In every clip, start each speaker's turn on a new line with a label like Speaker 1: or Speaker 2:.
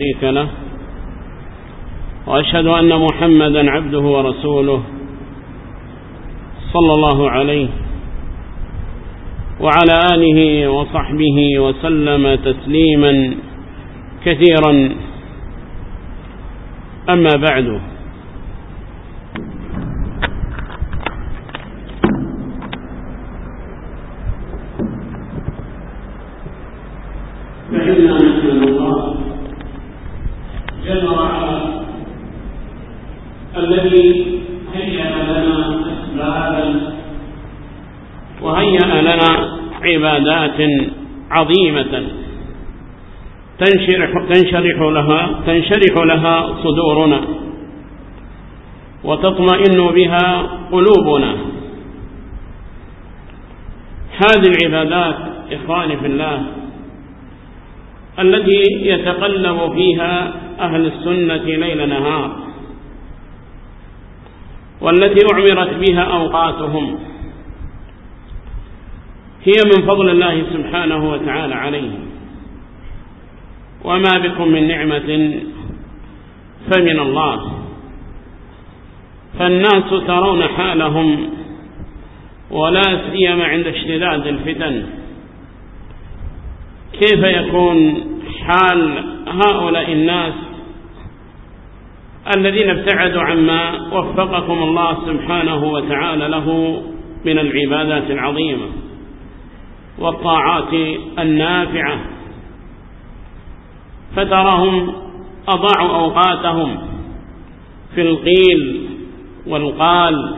Speaker 1: شريك له وأشهد أن محمدا عبده ورسوله صلى الله عليه وعلى آله وصحبه وسلم تسليما كثيرا. أما بعد عظيمة تنشرح, تنشرح لها تنشرح لها صدورنا. وتطمئن بها قلوبنا. هذه العبادات إخواني في الله التي يتقلب فيها أهل السنة ليل نهار والتي أعمرت بها أوقاتهم. هي من فضل الله سبحانه وتعالى عليه. وما بكم من نعمة فمن الله. فالناس ترون حالهم ولا سيما عند اشتداد الفتن. كيف يكون حال هؤلاء الناس الذين ابتعدوا عما وفقكم الله سبحانه وتعالى له من العبادات العظيمة؟ والطاعات النافعة. فتراهم أضاعوا أوقاتهم في القيل والقال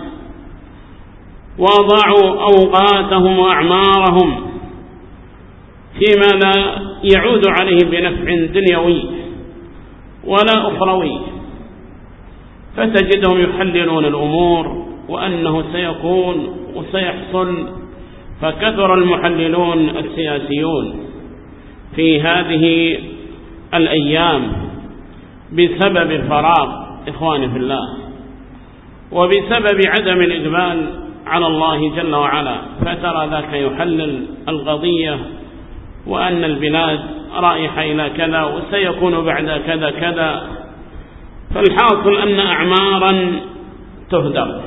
Speaker 1: وأضاعوا أوقاتهم وأعمارهم فيما لا يعود عليه بنفع دنيوي ولا أخروي. فتجدهم يحللون الأمور وأنه سيكون وسيحصل فكثر المحللون السياسيون في هذه الأيام بسبب فراغ إخواني في الله وبسبب عدم الإقبال على الله جل وعلا فترى ذاك يحلل القضية وأن البلاد رائحة إلى كذا وسيكون بعد كذا كذا فالحاصل أن أعمارا تهدر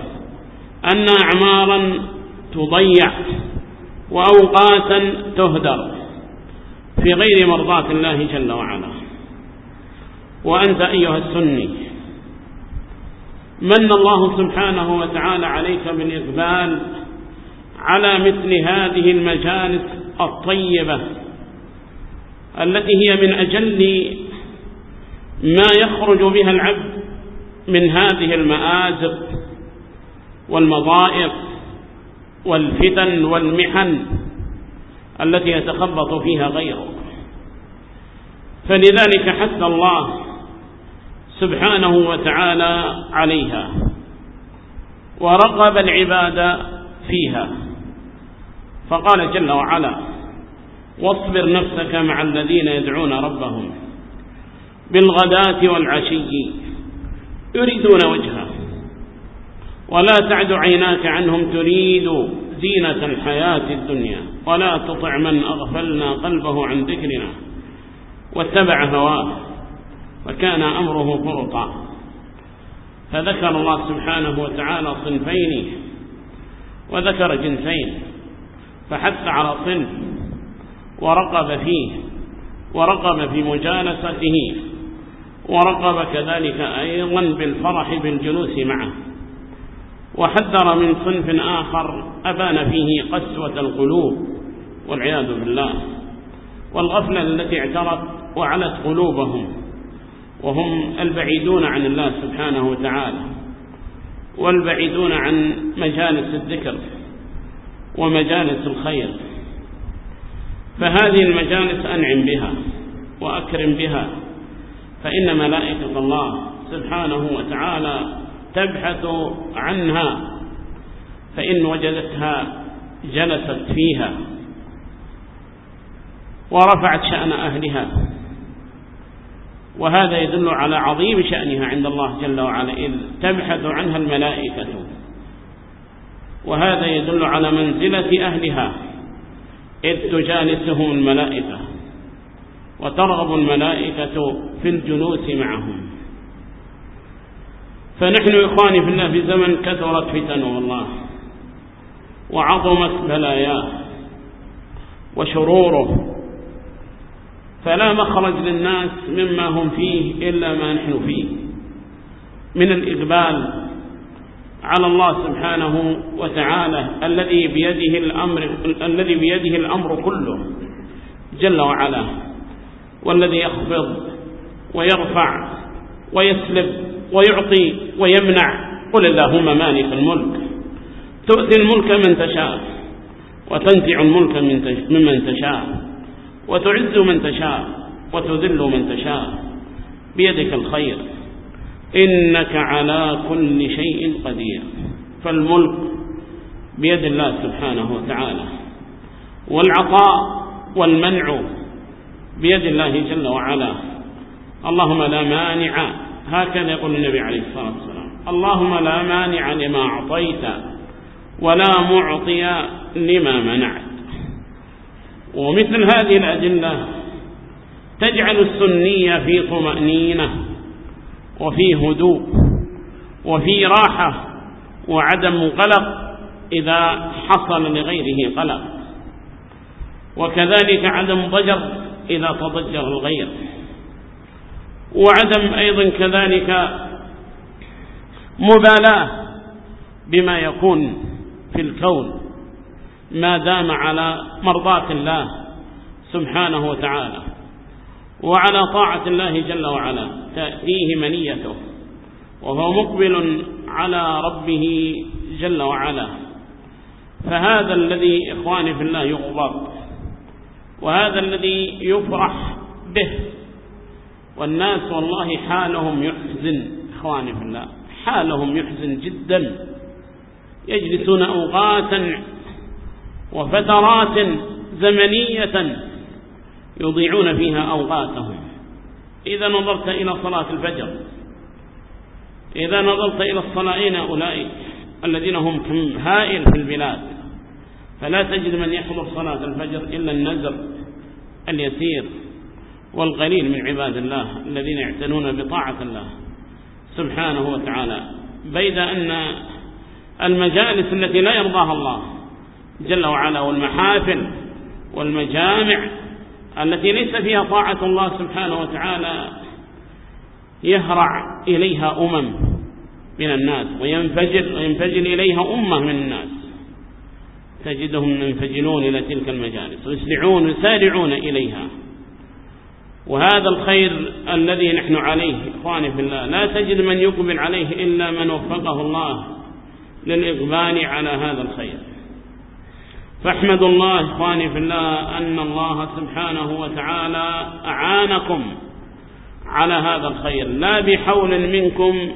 Speaker 1: أن أعمارا تضيع. وأوقاتا تهدر في غير مرضاة الله جل وعلا. وأنت أيها السني. من الله سبحانه وتعالى عليك بالإقبال على مثل هذه المجالس الطيبة التي هي من أجل ما يخرج بها العبد من هذه المآزق والمضائق والفتن والمحن التي يتخبط فيها غيره. فلذلك حث الله سبحانه وتعالى عليها ورغب العباد فيها. فقال جل وعلا واصبر نفسك مع الذين يدعون ربهم بالغداة والعشي يريدون وجهه. ولا تعد عيناك عنهم تريد زينة الحياة الدنيا ولا تطع من أغفلنا قلبه عن ذكرنا واتبع هواه وكان أمره فرطا فذكر الله سبحانه وتعالى صنفين وذكر جنسين فحث على صنف ورقب فيه ورقب في مجالسته ورقب كذلك أيضا بالفرح بالجلوس معه وحذر من صنف آخر أبان فيه قسوة القلوب والعياذ بالله والغفلة التي اعترت وعلت قلوبهم وهم البعيدون عن الله سبحانه وتعالى والبعيدون عن مجالس الذكر ومجالس الخير فهذه المجالس أنعم بها وأكرم بها فإن ملائكة الله سبحانه وتعالى تبحث عنها فإن وجدتها جلست فيها. ورفعت شأن أهلها. وهذا يدل على عظيم شأنها عند الله جل وعلا إذ تبحث عنها الملائكة. وهذا يدل على منزلة أهلها إذ تجالسهم الملائكة وترغب الملائكة في الجلوس معهم. فنحن إخواني في الله في زمن كثرت فتنه والله. وعظمت بلاياه وشروره. فلا مخرج للناس مما هم فيه إلا ما نحن فيه. من الإقبال على الله سبحانه وتعالى الذي بيده الأمر الذي بيده الأمر كله جل وعلا والذي يخفض ويرفع ويسلب ويعطي ويمنع. قل اللهم مالك الملك. تؤتي الملك من تشاء وتنزع الملك من ممن تشاء وتعز من تشاء وتذل من تشاء. بيدك الخير. إنك على كل شيء قدير. فالملك بيد الله سبحانه وتعالى. والعطاء والمنع بيد الله جل وعلا. اللهم لا مانع هكذا يقول النبي عليه الصلاة والسلام اللهم لا مانع لما أعطيت ولا معطي لما منعت. ومثل هذه الأدلة تجعل السنية في طمأنينة وفي هدوء وفي راحة وعدم قلق إذا حصل لغيره قلق. وكذلك عدم ضجر إذا تضجر الغير وعدم أيضا كذلك مبالاة بما يكون في الكون ما دام على مرضاة الله سبحانه وتعالى وعلى طاعة الله جل وعلا تأتيه منيته وهو مقبل على ربه جل وعلا. فهذا الذي إخواني في الله يغضب وهذا الذي يفرح به والناس والله حالهم يحزن. إخواني في الله حالهم يحزن جدا. يجلسون أوقاتا وفترات زمنية يضيعون فيها أوقاتهم. إذا نظرت إلى صلاة الفجر إذا نظرت إلى الصلائين أولئك الذين هم هائل في البلاد. فلا تجد من يحضر صلاة الفجر إلا النزر اليسير. والقليل من عباد الله الذين يعتنون بطاعة الله سبحانه وتعالى. بيد أن المجالس التي لا يرضاها الله جل وعلا والمحافل والمجامع التي ليس فيها طاعة الله سبحانه وتعالى يهرع إليها أمم من الناس وينفجر, وينفجر إليها أمة من الناس. تجدهم ينفجرون إلى تلك المجالس ويسرعون ويسارعون إليها. وهذا الخير الذي نحن عليه إخواني في الله. لا تجد من يقبل عليه إلا من وفقه الله للإقبال على هذا الخير. فاحمد الله إخواني في الله أن الله سبحانه وتعالى أعانكم على هذا الخير. لا بحول منكم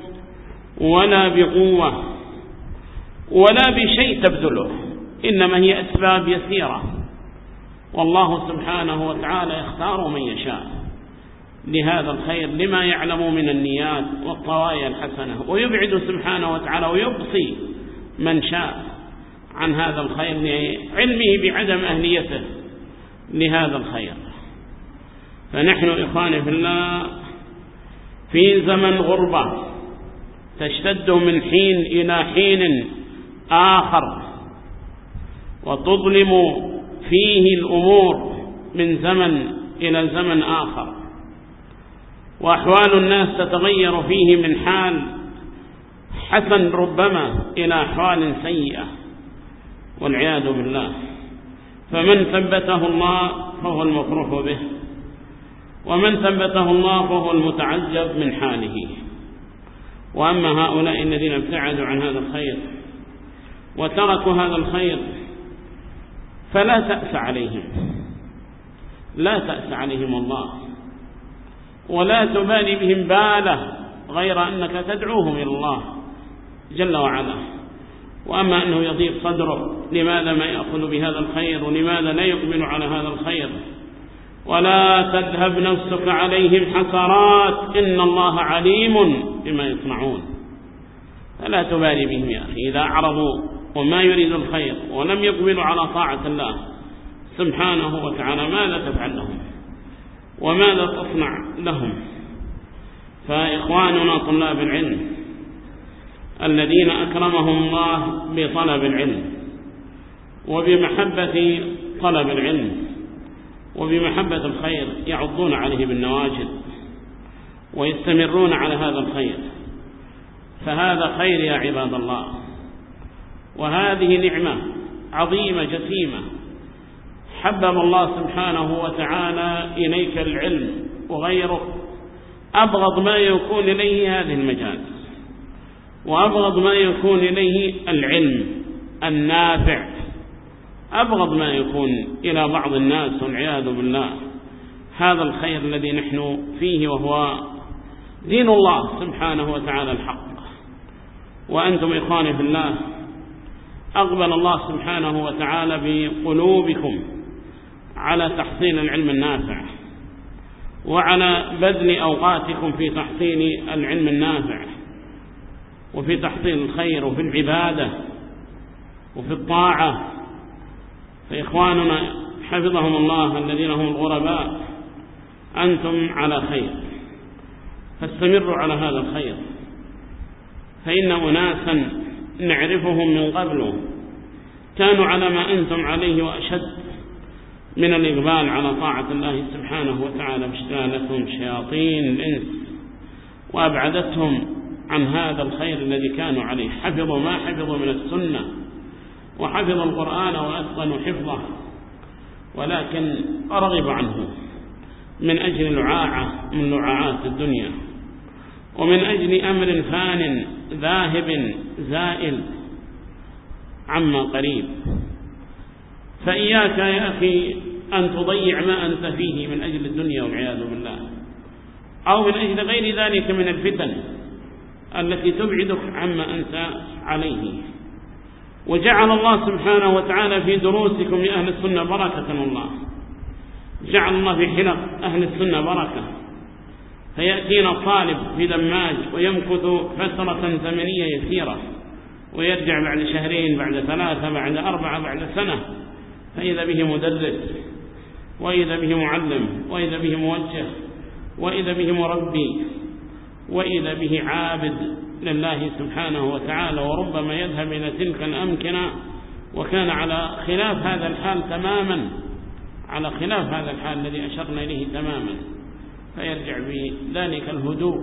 Speaker 1: ولا بقوة ولا بشيء تبذله. إنما هي أسباب يسيرة. والله سبحانه وتعالى يختار من يشاء. لهذا الخير لما يعلم من النيات والطوايا الحسنة. ويبعد سبحانه وتعالى ويبصي من شاء عن هذا الخير لعلمه بعدم أهليته لهذا الخير. فنحن إخواني في الله في زمن غربة تشتد من حين إلى حين آخر وتظلم فيه الأمور من زمن إلى زمن آخر. وأحوال الناس تتغير فيه من حال. حسن ربما إلى حال سيئة. والعياذ بالله. فمن ثبته الله فهو المفرح به. ومن ثبته الله فهو المتعجب من حاله. وأما هؤلاء الذين ابتعدوا عن هذا الخير وتركوا هذا الخير فلا تأس عليهم. لا تأس عليهم الله. ولا تبالي بهم باله غير أنك تدعوهم إلى الله جل وعلا. وأما أنه يضيق صدره لماذا ما يأخذ بهذا الخير؟ ولماذا لا يقبل على هذا الخير؟ ولا تذهب نفسك عليهم حسرات إن الله عليم بما يصنعون. فلا تبالي بهم يا أخي إذا أعرضوا وما يريد الخير ولم يقبلوا على طاعة الله سبحانه وتعالى ماذا تفعل له وماذا تصنع لهم. فإخواننا طلاب العلم الذين أكرمهم الله بطلب العلم وبمحبة طلب العلم وبمحبة الخير يعضون عليه بالنواجد ويستمرون على هذا الخير. فهذا خير يا عباد الله. وهذه نعمة عظيمة جسيمة حبب الله سبحانه وتعالى إليك العلم وغيره. أبغض ما يكون إليه هذه المجالس. وأبغض ما يكون إليه العلم النافع. أبغض ما يكون إلى بعض الناس والعياذ بالله. هذا الخير الذي نحن فيه وهو دين الله سبحانه وتعالى الحق. وأنتم إخواني في الله أقبل الله سبحانه وتعالى بقلوبكم. على تحصيل العلم النافع وعلى بذل أوقاتكم في تحصيل العلم النافع وفي تحصيل الخير وفي العبادة وفي الطاعة فإخواننا حفظهم الله الذين هم الغرباء أنتم على خير فاستمروا على هذا الخير فإن أناسا نعرفهم من قبل كانوا على ما أنتم عليه وأشد من الإقبال على طاعة الله سبحانه وتعالى باجتالتهم شياطين الإنس. وأبعدتهم عن هذا الخير الذي كانوا عليه. حفظوا ما حفظوا من السنة. وحفظوا القرآن وأسقنوا حفظه. ولكن رغب عنه. من أجل لعاعة من لعاعات الدنيا. ومن أجل أمر فان ذاهب زائل عما قريب. فإياك يا أخي أن تضيع ما أنت فيه من أجل الدنيا والعياذ بالله. أو من أجل غير ذلك من الفتن التي تبعدك عما أنت عليه. وجعل الله سبحانه وتعالى في دروسكم لأهل السنة بركة والله جعل الله في حلق أهل السنة بركة. فيأتينا طالب في دماج ويمكث فترة زمنية يسيرة ويرجع بعد شهرين بعد ثلاثة بعد أربعة بعد سنة. فإذا به مدرس وإذا به معلم وإذا به موجه وإذا به مربي وإذا به عابد لله سبحانه وتعالى وربما يذهب إلى تلك الأمكنة وكان على خلاف هذا الحال تماما على خلاف هذا الحال الذي أشرنا إليه تماما. فيرجع بذلك الهدوء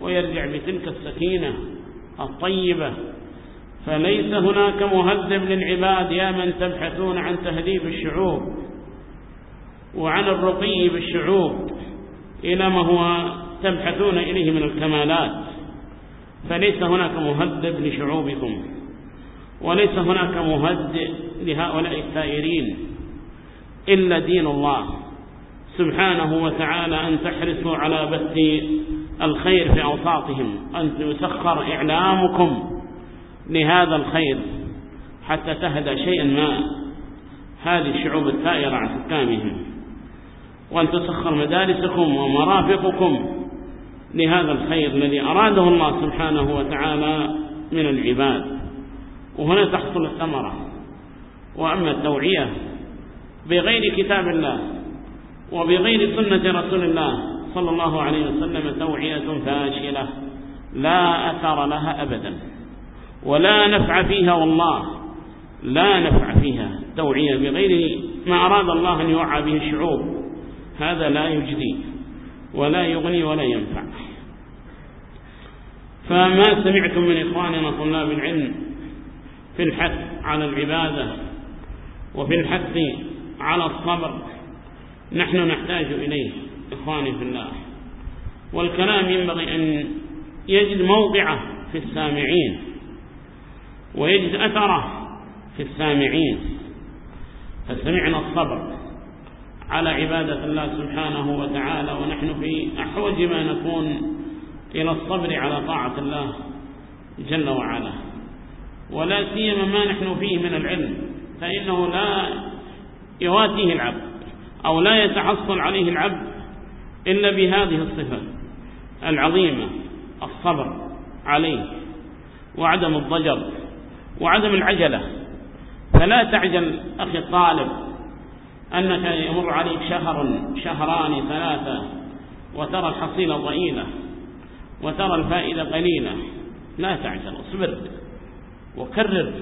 Speaker 1: ويرجع بتلك السكينة الطيبة. فليس هناك مهذب للعباد يا من تبحثون عن تهذيب الشعوب. وعن الرقي بالشعوب إلى ما هو تبحثون إليه من الكمالات. فليس هناك مهذب لشعوبكم وليس هناك مهدئ لهؤلاء الثائرين إلا دين الله سبحانه وتعالى أن تحرصوا على بث الخير في أوساطهم أن يسخر إعلامكم لهذا الخير حتى تهدى شيئا ما. هذه الشعوب الثائرة عن حكامهم. وأن تسخر مدارسكم ومرافقكم لهذا الخير الذي أراده الله سبحانه وتعالى من العباد. وهنا تحصل الثمرة. وأما التوعية بغير كتاب الله وبغير سنة رسول الله صلى الله عليه وسلم توعية فاشلة. لا أثر لها أبدا. ولا نفع فيها والله. لا نفع فيها. توعية بغير ما أراد الله أن يوعى به الشعوب. هذا لا يجدي ولا يغني ولا ينفع. فما سمعتم من إخواننا طلاب العلم في الحث على العبادة وفي الحث على الصبر نحن نحتاج إليه إخواني في الله. والكلام ينبغي أن يجد موقعه في السامعين ويجد أثره في السامعين. فسمعنا الصبر. على عبادة الله سبحانه وتعالى ونحن في أحوج ما نكون إلى الصبر على طاعة الله جل وعلا. ولا سيما ما نحن فيه من العلم فإنه لا يواتيه العبد أو لا يتحصل عليه العبد إلا بهذه الصفة العظيمة الصبر عليه وعدم الضجر وعدم العجلة. فلا تعجل أخي الطالب أنك يمر عليك شهر شهران ثلاثة وترى الحصيلة ضئيلة وترى الفائدة قليلة. لا تعجل اصبر وكرر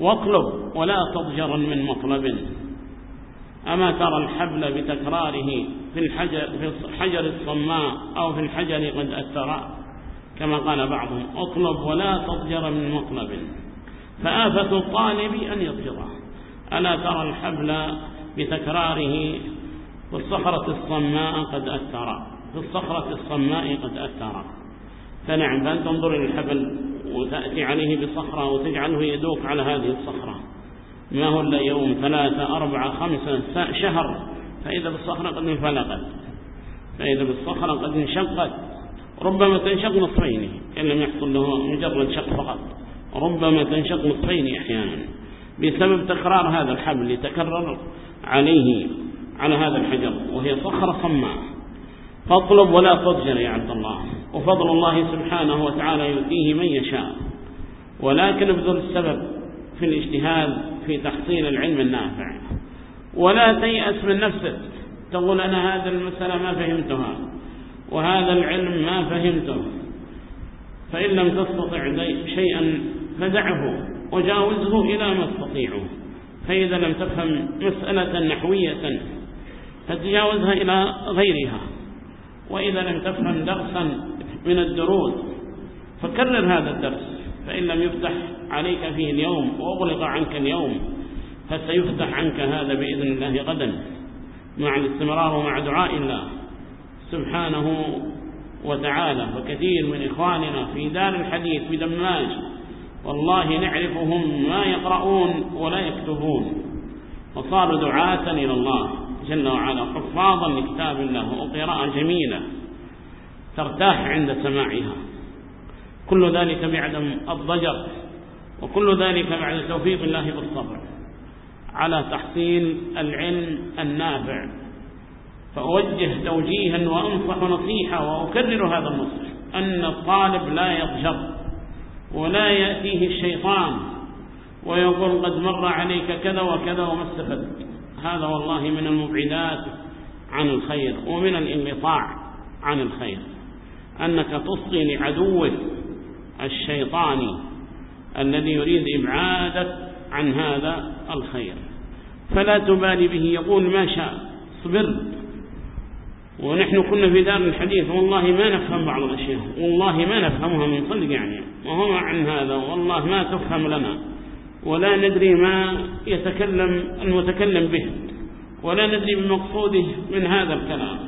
Speaker 1: واطلب ولا تضجر من مطلب. أما ترى الحبل بتكراره في الحجر, في الحجر الصماء أو في الحجر قد أثرى كما قال بعضهم اطلب ولا تضجر من مطلب. فآفة الطالب أن يضجره. ألا ترى الحبل بتكراره في الصخرة الصماء قد أثر. في الصخرة الصماء قد أثر. فنعم فأنت تنظر إلى الحبل وتأتي عليه بصخرة وتجعله يدوق على هذه الصخرة. ما هو إلا يوم ثلاثة أربعة خمسة شهر. فإذا بالصخرة قد انفلقت. فإذا بالصخرة قد انشقت. ربما تنشق نصفين إن لم يحصل له مجرد شق فقط. ربما تنشق نصفين أحيانا. بسبب تكرار هذا الحبل يتكرر عليه على هذا الحجر وهي صخرة صماء. فاطلب ولا تضجر يا عبد الله. وفضل الله سبحانه وتعالى يؤتيه من يشاء. ولكن ابذل السبب في الاجتهاد في تحصيل العلم النافع. ولا تيأس من نفسك. تقول أنا هذا المسألة ما فهمتها. وهذا العلم ما فهمته. فإن لم تستطع شيئا فدعه وجاوزه إلى ما استطيعه. فإذا لم تفهم مسألة نحوية فتجاوزها إلى غيرها. وإذا لم تفهم درسا من الدروس فكرر هذا الدرس. فإن لم يفتح عليك فيه اليوم وأغلق عنك اليوم فسيفتح عنك هذا بإذن الله غدا. مع الاستمرار ومع دعاء الله سبحانه وتعالى. وكثير من إخواننا في دار الحديث في بدماج والله نعرفهم ما يقرؤون ولا يكتبون. وصاروا دعاة إلى الله جل وعلا حفاظا لكتاب الله وقراءة جميلة ترتاح عند سماعها. كل ذلك بعدم الضجر وكل ذلك بعد توفيق الله بالصبر. على تحصيل العلم النافع فأوجه توجيها وأنصح نصيحة وأكرر هذا النصح أن الطالب لا يضجر. ولا يأتيه الشيطان ويقول قد مر عليك كذا وكذا وما استفدت هذا والله من المبعدات عن الخير ومن الانقطاع عن الخير. أنك تصغي لعدوك الشيطاني الذي يريد إبعادك عن هذا الخير. فلا تبالي به يقول ما شاء صبر ونحن كنا في دار الحديث والله ما نفهم بعض الأشياء والله ما نفهمها من صدق يعني. وهو عن هذا والله ما تفهم لنا ولا ندري ما يتكلم المتكلم به ولا ندري بمقصوده من هذا الكلام.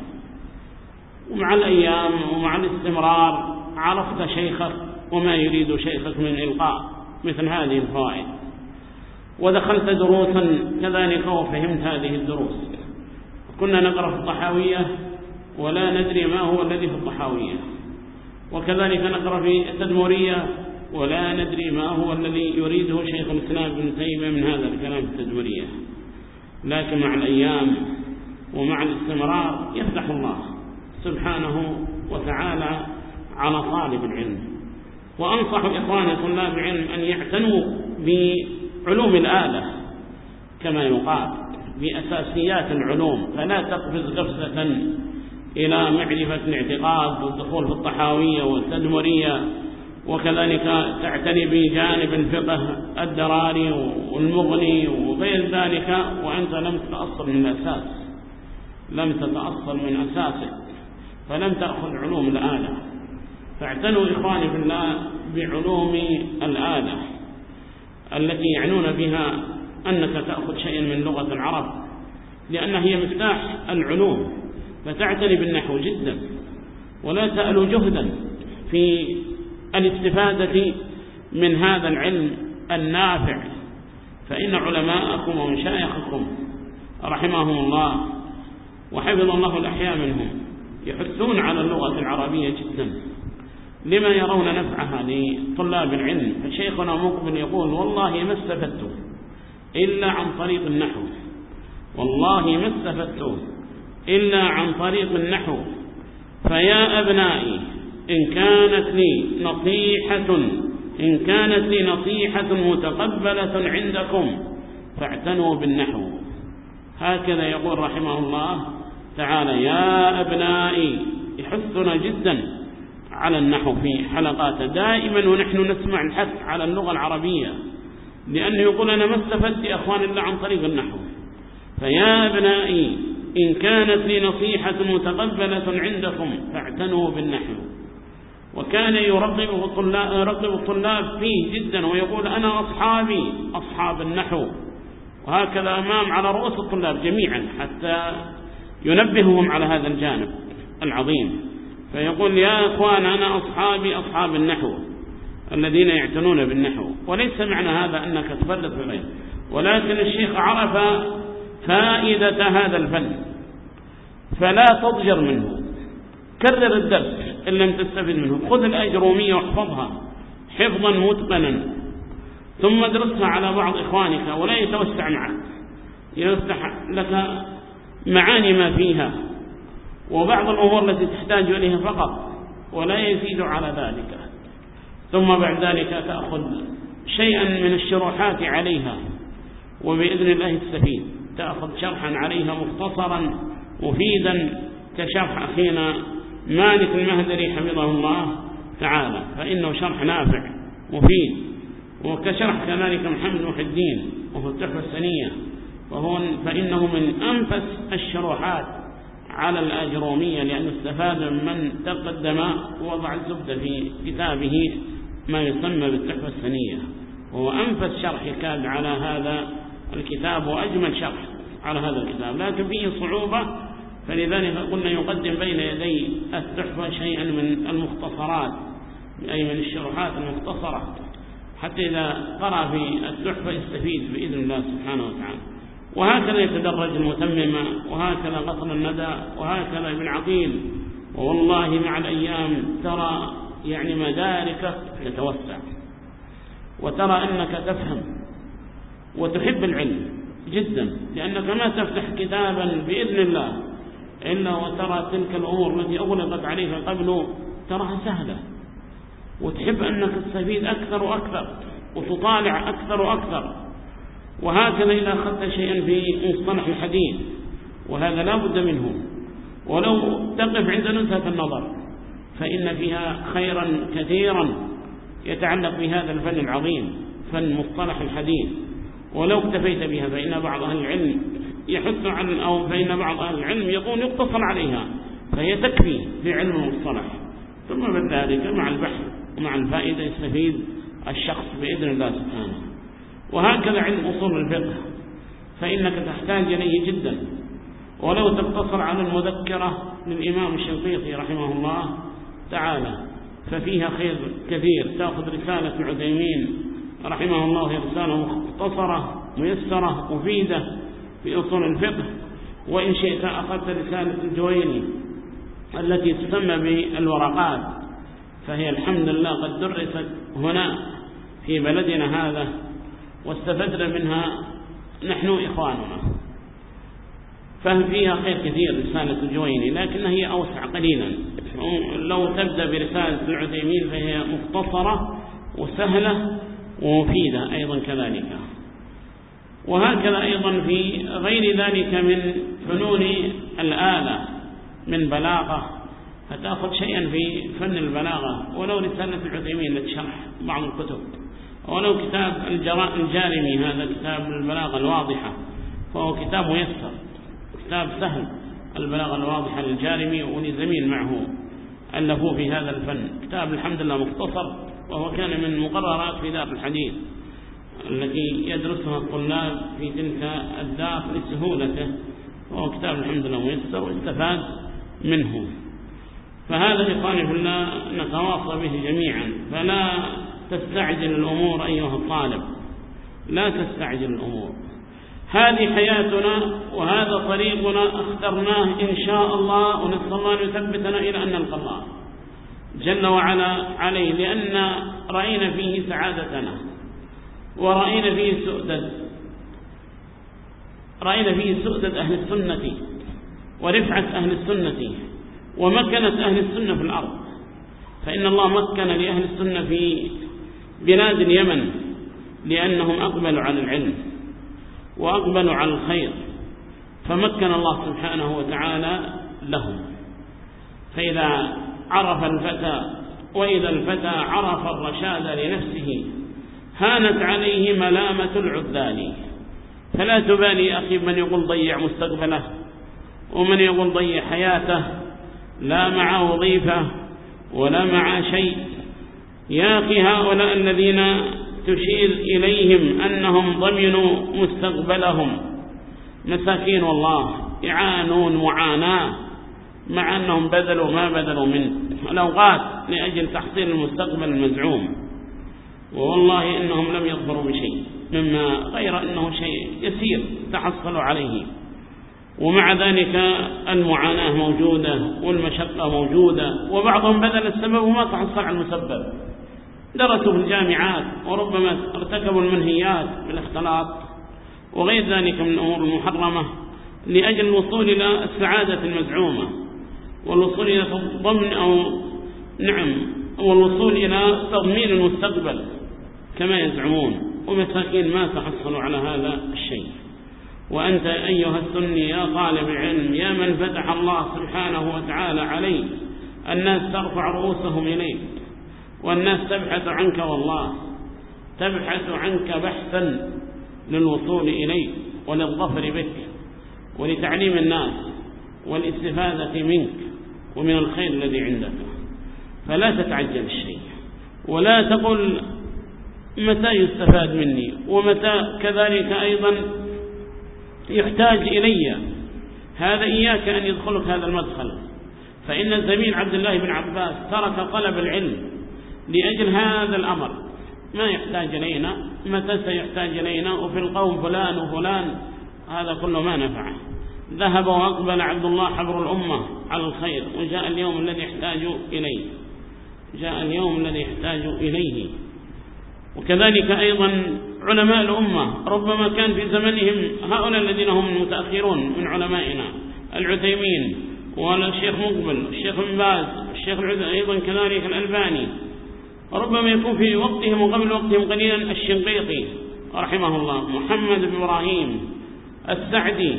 Speaker 1: ومع الأيام ومع الاستمرار عرفت شيخك وما يريد شيخك من إلقاء مثل هذه الفوائد. ودخلت دروسا كذلك وفهمت هذه الدروس. كنا نقرأ في الطحاوية ولا ندري ما هو الذي في الطحاوية. وكذلك نقرأ في التدمورية ولا ندري ما هو الذي يريده شيخ الإسلام ابن تيمية من هذا الكلام في التدمورية. لكن مع الأيام ومع الاستمرار يفتح الله سبحانه وتعالى على طالب العلم. وأنصح إخوان طلاب العلم أن يعتنوا بعلوم الآلة كما يقال بأساسيات العلوم فلا تقفز قفزة إلى معرفة الاعتقاد والدخول في الطحاوية والتدمرية وكذلك تعتني بجانب الفقه الدراري والمغني وغير ذلك وأنت لم تتأصل من أساس لم تتأصل من أساسك فلم تأخذ علوم الآلة. فاعتنوا إخواني في الله بعلوم الآلة التي يعنون بها أنك تأخذ شيئا من لغة العرب لأن هي مفتاح العلوم. فتعتني بالنحو جدا ولا تألو جهدا في الاستفادة من هذا العلم النافع. فإن علماءكم ومشايخكم رحمهم الله وحفظ الله الأحياء منهم يحثون على اللغة العربية جدا. لما يرون نفعها لطلاب العلم فشيخنا مقبل يقول والله ما استفدت إلا عن طريق النحو. والله ما استفدت إلا عن طريق النحو. فيا أبنائي إن كانت لي نصيحة إن كانت لي نصيحة متقبلة عندكم فاعتنوا بالنحو. هكذا يقول رحمه الله تعالى يا أبنائي يحثنا جدا على النحو في حلقات. دائما ونحن نسمع الحث على اللغة العربية لأنه يقول أنا ما استفدت أخواني أخوان إلا عن طريق النحو. فيا أبنائي إن كانت لي نصيحة متقبلة عندكم فاعتنوا بالنحو. وكان يرغبه الطلاب, يرغب الطلاب فيه جدا ويقول أنا أصحابي أصحاب النحو. وهكذا أمام على رؤوس الطلاب جميعا حتى ينبههم على هذا الجانب العظيم. فيقول يا أخوان أنا أصحابي أصحاب النحو الذين يعتنون بالنحو. وليس معنى هذا أنك تفلت عليه ولكن الشيخ عرف فائدة هذا الفن. فلا تضجر منه. كرر الدرس إن لم تستفد منه. خذ الأجرومية واحفظها. حفظا متقنا. ثم ادرسها على بعض إخوانك ولا يتوسع معك. يفتح لك معاني ما فيها. وبعض الأمور التي تحتاج إليها فقط ولا يزيد على ذلك. ثم بعد ذلك تأخذ شيئا من الشروحات عليها. وبإذن الله تستفيد. تأخذ شرحا عليها مختصرا مفيدا كشرح أخينا مالك المهدري حفظه الله تعالى. فإنه شرح نافع مفيد. وكشرح كذلك محمد محي الدين وهو التحفة السنية. وهو فإنه من أنفس الشروحات على الأجرومية لأنه استفاد من تقدم ووضع الزبدة في كتابه ما يسمى بالتحفة السنية. وهو أنفس شرح كاد على هذا الكتاب وأجمل شرح على هذا الكتاب. لكن فيه صعوبة فلذلك قلنا يقدم بين يدي التحفة شيئا من المختصرات أي من الشروحات المختصرة. حتى إذا قرأ في التحفة يستفيد بإذن الله سبحانه وتعالى. وهكذا يتدرج المتمم وهكذا قصر الندى وهكذا ابن عقيل. والله مع الأيام ترى يعني مداركك تتوسع وترى أنك تفهم وتحب العلم جدا لأنك ما تفتح كتابا بإذن الله. إلا وترى تلك الأمور التي أغلقت عليها قبل تراها سهلة. وتحب أنك تستفيد أكثر وأكثر وتطالع أكثر وأكثر. وهكذا إذا أخذت شيئا في مصطلح الحديث وهذا لا بد منه. ولو تقف عند نزهة النظر فإن فيها خيرا كثيرا يتعلق بهذا الفن العظيم فن مصطلح الحديث. ولو اكتفيت بها فإن بعض أهل العلم يحث عن أو فإن بعض أهل العلم يقول يقتصر عليها فهي تكفي في علم المصطلح. ثم بعد ذلك مع البحث ومع الفائدة يستفيد الشخص بإذن الله سبحانه. وهكذا علم أصول الفقه فإنك تحتاج إليه جدا. ولو تقتصر على المذكرة للإمام الشنقيطي رحمه الله تعالى ففيها خير كثير. تأخذ رسالة العثيمين رحمه الله هي رسالة مختصرة ميسرة مفيدة في أصول الفقه. وإن شئت أخذت رسالة الجويني التي تسمى بالورقات. فهي الحمد لله قد درست هنا في بلدنا هذا واستفدنا منها نحن إخواننا. فهم فيها خير كثير رسالة الجويني لكنها هي أوسع قليلا. لو تبدأ برسالة العثيمين فهي مختصرة وسهلة ومفيدة أيضا كذلك. وهكذا أيضا في غير ذلك من فنون الآلة من بلاغة. فتأخذ شيئا في فن البلاغة. ولو رسالة العثيمين لتشرح بعض الكتب. ولو كتاب الجارمي هذا كتاب البلاغة الواضحة. فهو كتاب ميسر. كتاب سهل. البلاغة الواضحة للجارمي ولزميل معه. ألفوه في هذا الفن. كتاب الحمد لله مختصر. وهو كان من مقررات في دار الحديث التي يدرسها الطلاب في تلك الدار لسهولته وهو كتاب الحمد لله ميسر واستفاد منه. فهذا إخواني في الله نتواصى به جميعا. فلا تستعجل الأمور أيها الطالب. لا تستعجل الأمور. هذه حياتنا وهذا طريقنا اخترناه إن شاء الله ونسأل الله أن يثبتنا إلى أن نلقى الله. جل وعلا عليه لأن رأينا فيه سعادتنا. ورأينا فيه سؤدد. رأينا فيه سؤدد أهل السنة ورفعة أهل السنة ومكنة أهل السنة في الأرض. فإن الله مكن لأهل السنة في بلاد اليمن لأنهم أقبلوا على العلم وأقبلوا على الخير. فمكن الله سبحانه وتعالى لهم. فإذا عرف الفتى وإذا الفتى عرف الرشاد لنفسه هانت عليه ملامة العذان فلا تبالي أخي من يقول ضيع مستقبله ومن يقول ضيع حياته. لا مع وظيفة ولا مع شيء. يا أخي هؤلاء الذين تشير إليهم أنهم ضمنوا مستقبلهم. مساكين والله يعانون معاناة. مع أنهم بذلوا ما بذلوا من الأوقات لأجل تحصيل المستقبل المزعوم. والله إنهم لم يظفروا بشيء مما غير أنه شيء يسير تحصلوا عليه. ومع ذلك المعاناة موجودة والمشقة موجودة وبعضهم بذل السبب وما تحصل على المسبب. درسوا في الجامعات وربما ارتكبوا المنهيات بالاختلاط وغير ذلك من الأمور المحرمة لأجل الوصول إلى السعادة المزعومة. والوصول إلى ضمن أو نعم. والوصول إلى تضمين المستقبل كما يزعمون. ومساكين ما تحصلوا على هذا الشيء. وأنت أيها السني يا طالب العلم يا من فتح الله سبحانه وتعالى عليه الناس ترفع رؤوسهم إليك. والناس تبحث عنك والله. تبحث عنك بحثا للوصول إليك وللظفر بك ولتعليم الناس والاستفادة منك. ومن الخير الذي عندك. فلا تتعجل الشيء. ولا تقل متى يستفاد مني ومتى كذلك أيضا يحتاج إلي. هذا إياك أن يدخلك هذا المدخل. فإن الزميل عبد الله بن عباس ترك طلب العلم لأجل هذا الأمر. ما يحتاج إلينا؟ متى سيحتاج إلينا؟ وفي القوم فلان وفلان. هذا كله ما نفعه. ذهب وأقبل عبد الله حبر الأمة على الخير وجاء اليوم الذي يحتاج إليه. جاء اليوم الذي يحتاج إليه. وكذلك أيضا علماء الأمة ربما كان في زمنهم هؤلاء الذين هم المتأخرون من علمائنا العثيمين والشيخ مقبل الشيخ بن باز الشيخ العد أيضا كذلك الألباني. ربما يكون في وقتهم وقبل وقتهم قليلا الشنقيطي رحمه الله محمد بن إبراهيم السعدي.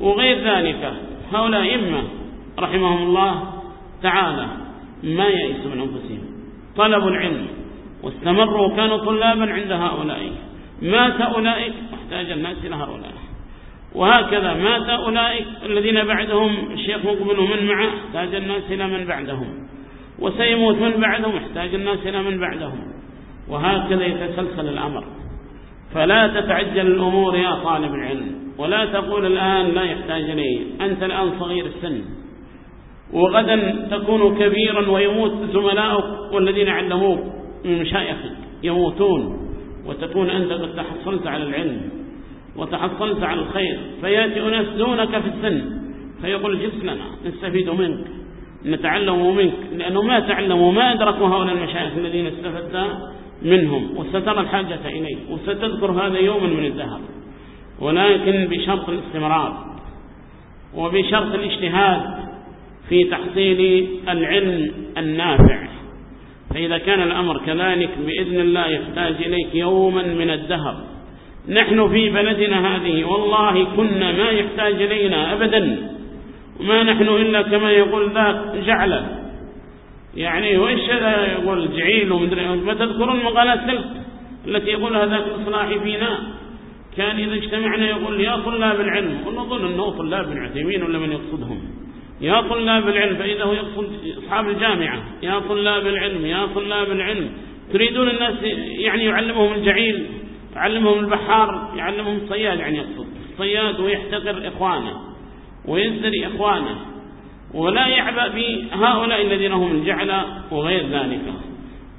Speaker 1: وغير ذلك هؤلاء إما رحمهم الله تعالى ما يئسوا من أنفسهم. طلبوا العلم واستمروا وكانوا طلابا عند هؤلاء. مات أولئك واحتاج الناس إلى هؤلاء. وهكذا مات أولئك الذين بعدهم الشيخ مقبل من معه احتاج الناس إلى من بعدهم. وسيموت من بعدهم احتاج الناس إلى من بعدهم. وهكذا يتسلسل الأمر. فلا تتعجل الأمور يا طالب العلم. ولا تقول الآن ما يحتاج لي أنت الآن صغير السن. وغدا تكون كبيرا ويموت زملائك والذين علموك من مشايخك يموتون. وتكون أنت قد تحصلت على العلم وتحصلت على الخير. فيأتي أناس دونك في السن. فيقول جسمنا نستفيد منك نتعلم منك. لأنه ما تعلموا ما أدركوا هؤلاء المشايخ الذين استفدت منهم. وسترى الحاجة إليه وستذكر هذا يوما من الذهب. ولكن بشرط الاستمرار وبشرط الاجتهاد في تحصيل العلم النافع فإذا كان الأمر كذلك بإذن الله يحتاج إليك يوما من الدهر. نحن في بلدنا هذه والله كنا ما يحتاج إلينا أبدا. وما نحن إلا كما يقول ذاك جعلة يعني وإيش هذا يقول جعيل ومدري ما تذكرون مقالات تلك التي يقولها ذاك الإصلاحي فينا؟ كان إذا اجتمعنا يقول يا طلاب العلم. ونظن نظن أنه طلاب العثيمين ولا من يقصدهم. يا طلاب العلم فإذا هو يقصد أصحاب الجامعة. يا طلاب العلم يا طلاب العلم. تريدون الناس يعني يعلمهم الجعيل يعلمهم البحار يعلمهم الصياد يعني يقصد. الصياد ويحتقر إخوانه ويزدري إخوانه. ولا يعبأ بهؤلاء الذين هم الجعلة وغير ذلك.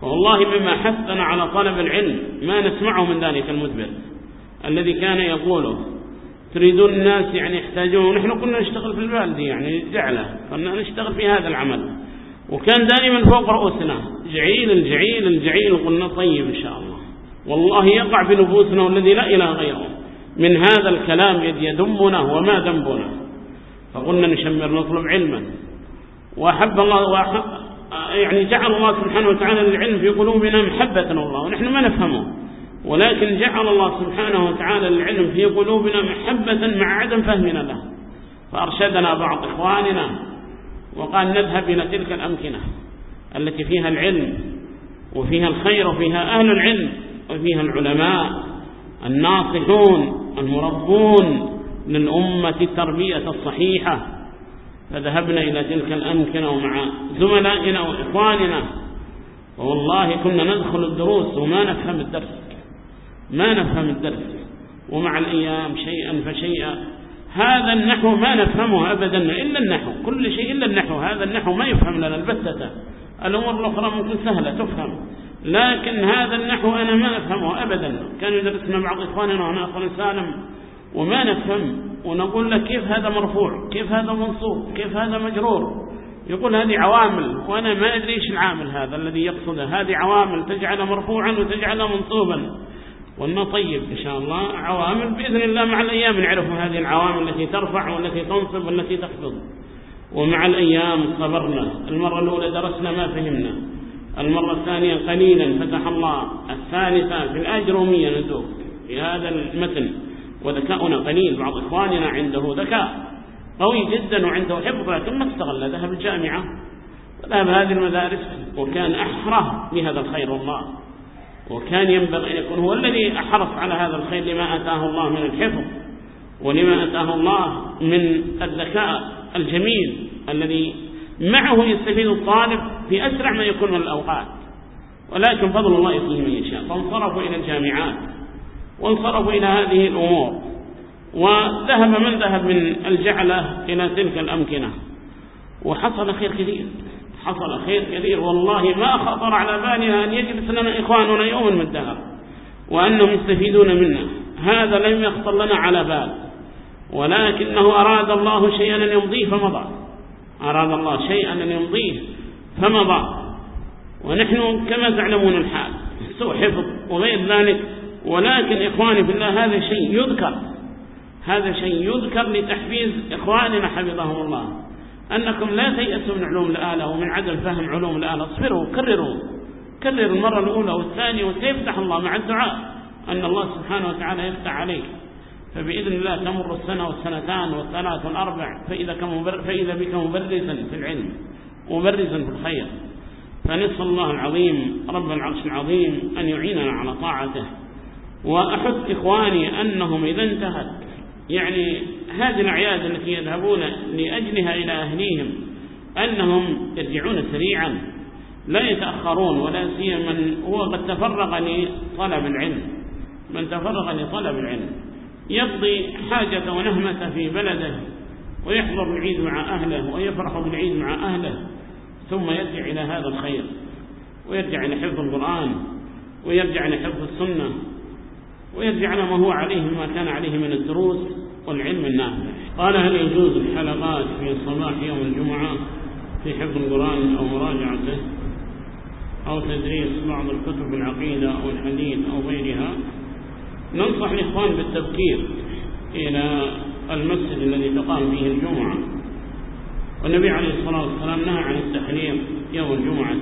Speaker 1: والله مما حثنا على طلب العلم ما نسمعه من ذلك المدبر. الذي كان يقوله تريدون الناس يعني يحتاجون نحن كنا نشتغل في البلد يعني جعلة كنا نشتغل في هذا العمل. وكان دائما فوق رؤوسنا جعيل الجعيل الجعيل قلنا طيب إن شاء الله. والله يقع في نفوسنا والذي لا إله غيره. من هذا الكلام يد يدمنا وما ذنبنا. فقلنا نشمر نطلب علما. وأحب الله وأحب يعني جعل الله سبحانه وتعالى العلم في قلوبنا محبة الله ونحن ما نفهمه. ولكن جعل الله سبحانه وتعالى العلم في قلوبنا محبة مع عدم فهمنا له فأرشدنا بعض إخواننا وقال نذهب إلى تلك الأمكنة التي فيها العلم وفيها الخير وفيها أهل العلم وفيها العلماء الناصحون المربون للأمة التربية الصحيحة. فذهبنا إلى تلك الأمكنة ومع زملائنا وإخواننا. والله كنا ندخل الدروس وما نفهم الدرس. ما نفهم الدرس ومع الأيام شيئا فشيئا. هذا النحو ما نفهمه أبدا إلا النحو كل شيء إلا النحو. هذا النحو ما يفهم لنا البتة. الأمور الأخرى ممكن سهلة تفهم. لكن هذا النحو أنا ما أفهمه أبدا. كان يدرسنا بعض إخواننا هنا أخوان سالم. وما نفهم. ونقول لك كيف هذا مرفوع؟ كيف هذا منصوب؟ كيف هذا مجرور؟ يقول هذه عوامل وأنا ما أدري إيش العامل هذا الذي يقصده. هذه عوامل تجعله مرفوعا وتجعله منصوبا. وما طيب إن شاء الله. عوامل بإذن الله مع الأيام نعرف هذه العوامل التي ترفع والتي تنصب والتي تخفض ومع الأيام صبرنا. المرة الأولى درسنا ما فهمنا. المرة الثانية قليلا فتح الله. الثالثة في الأجرومية ندوب في هذا المتن. وذكاؤنا قليل. بعض إخواننا عنده ذكاء قوي جدا وعنده حفظ ثم استغل. ذهب الجامعة. وذهب هذه المدارس. وكان أحرى بهذا الخير والله. وكان ينبغي أن يكون هو الذي أحرص على هذا الخير لما أتاه الله من الحفظ ولما أتاه الله من الذكاء الجميل الذي معه يستفيد الطالب في أسرع ما يكون من الأوقات. ولكن فضل الله يصلي من يشاء. فانصرفوا إلى الجامعات. وانصرفوا إلى هذه الأمور. وذهب من ذهب من الجعلة إلى تلك الأمكنة. وحصل خير كثير. حصل خير كثير والله ما خطر على بالها أن يجلس لنا إخواننا يوما من الدهر وأنهم يستفيدون منا هذا لم يخطر لنا على بال. ولكنه أراد الله شيئا أن يمضيه فمضى. أراد الله شيئا أن يمضيه فمضى. ونحن كما تعلمون الحال سوء حفظ وغير ذلك. ولكن إخواني في الله هذا شيء يذكر. هذا شيء يذكر لتحفيز إخواننا حفظهم الله. أنكم لا تيأسوا من علوم الآلة ومن عدم فهم علوم الآلة. اصبروا كرروا. كرروا المرة الأولى والثانية وسيفتح الله مع الدعاء؟ أن الله سبحانه وتعالى يفتح عليك. فبإذن الله تمر السنة والسنتان والثلاث والأربع. فإذا, فإذا بك مبرزا في العلم مبرزا في الخير. فنسأل الله العظيم رب العرش العظيم أن يعيننا على طاعته. وأحث إخواني أنهم إذا انتهت يعني هذه الأعياد التي يذهبون لأجلها إلى أهليهم أنهم يرجعون سريعا لا يتأخرون ولا سيما من هو قد تفرغ لطلب العلم من تفرغ لطلب العلم يقضي حاجته ونهمته في بلده ويحضر العيد مع أهله ويفرح بالعيد مع أهله ثم يرجع إلى هذا الخير ويرجع إلى حفظ القرآن ويرجع إلى حفظ السنة ويرجع إلى ما هو عليه ما كان عليه من الدروس. والعلم النافع قال هل يجوز الحلقات في صباح يوم الجمعة في حفظ القرآن أو مراجعته؟ أو تدريس بعض الكتب العقيدة أو الحديث أو غيرها؟ ننصح الإخوان بالتبكير إلى المسجد الذي تقام فيه الجمعة. والنبي عليه الصلاة والسلام نهى عن التحريم يوم الجمعة.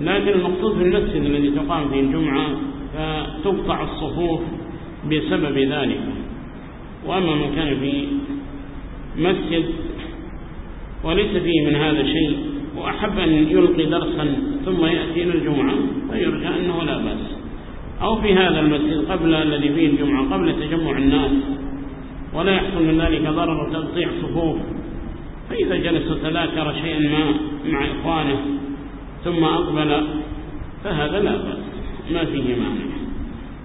Speaker 1: لكن المقصود في المسجد الذي تقام فيه الجمعة فتقطع الصفوف بسبب ذلك. وأما من كان في مسجد وليس فيه من هذا شيء وأحب أن يلقي درسا ثم يأتي إلى الجمعة فيرجى أنه لا بأس. أو في هذا المسجد قبل الذي فيه الجمعة قبل تجمع الناس. ولا يحصل من ذلك ضرر تقطيع صفوف. فإذا جلس تذاكر شيئا ما مع إخوانه ثم أقبل فهذا لا بأس. ما فيه مانع.